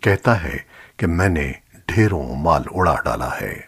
کہتا ہے کہ میں نے ڈھیروں مال اڑا ڈالا ہے۔